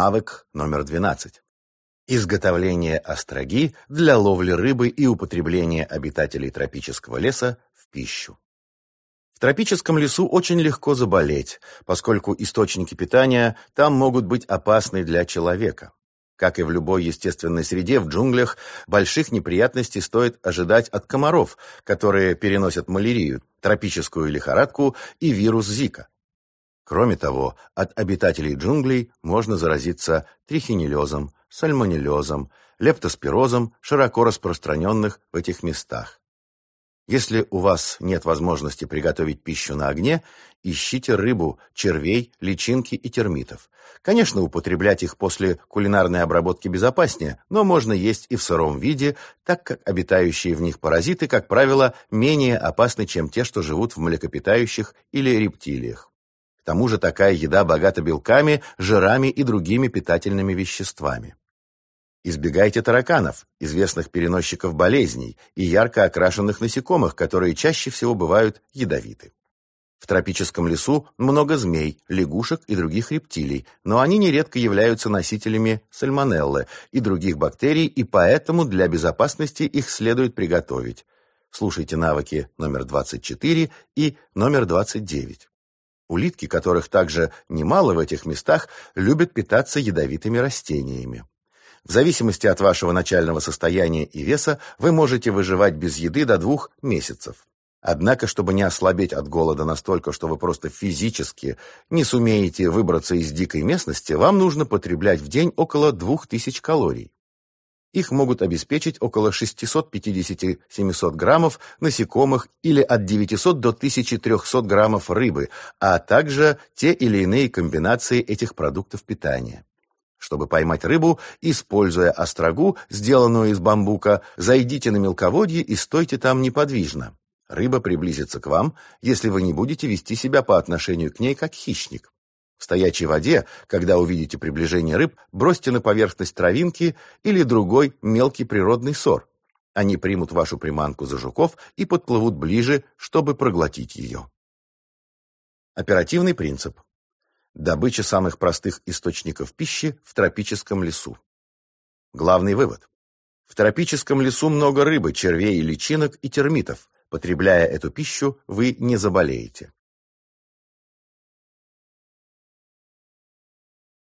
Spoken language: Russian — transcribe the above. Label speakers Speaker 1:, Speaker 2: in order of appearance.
Speaker 1: Навык номер 12. Изготовление остроги для ловли рыбы и употребления обитателей тропического леса в пищу. В тропическом лесу очень легко заболеть, поскольку источники питания там могут быть опасны для человека. Как и в любой естественной среде, в джунглях больших неприятностей стоит ожидать от комаров, которые переносят малярию, тропическую лихорадку и вирус Зика. Кроме того, от обитателей джунглей можно заразиться трихинеллезом, сальмонеллезом, лептоспирозом, широко распространенных в этих местах. Если у вас нет возможности приготовить пищу на огне, ищите рыбу, червей, личинки и термитов. Конечно, употреблять их после кулинарной обработки безопаснее, но можно есть и в сыром виде, так как обитающие в них паразиты, как правило, менее опасны, чем те, что живут в млекопитающих или рептилиях. Тому же такая еда богата белками, жирами и другими питательными веществами. Избегайте тараканов, известных переносчиков болезней, и ярко окрашенных насекомых, которые чаще всего бывают ядовиты. В тропическом лесу много змей, лягушек и других рептилий, но они нередко являются носителями сальмонеллы и других бактерий, и поэтому для безопасности их следует приготовить. Слушайте навыки номер 24 и номер 29. Улитки, которых также немало в этих местах, любят питаться ядовитыми растениями. В зависимости от вашего начального состояния и веса вы можете выживать без еды до двух месяцев. Однако, чтобы не ослабеть от голода настолько, что вы просто физически не сумеете выбраться из дикой местности, вам нужно потреблять в день около 2000 калорий. Их могут обеспечить около 650-700 граммов насекомых или от 900 до 1300 граммов рыбы, а также те или иные комбинации этих продуктов питания. Чтобы поймать рыбу, используя острогу, сделанную из бамбука, зайдите на мелководье и стойте там неподвижно. Рыба приблизится к вам, если вы не будете вести себя по отношению к ней как хищник. В стоячей воде, когда увидите приближение рыб, бросьте на поверхность травинки или другой мелкий природный сор. Они примут вашу приманку за жуков и подплывут ближе, чтобы проглотить ее. Оперативный принцип. Добыча самых простых источников пищи в тропическом лесу. Главный вывод. В тропическом лесу много рыбы, червей, личинок и термитов. Потребляя эту пищу, вы не заболеете.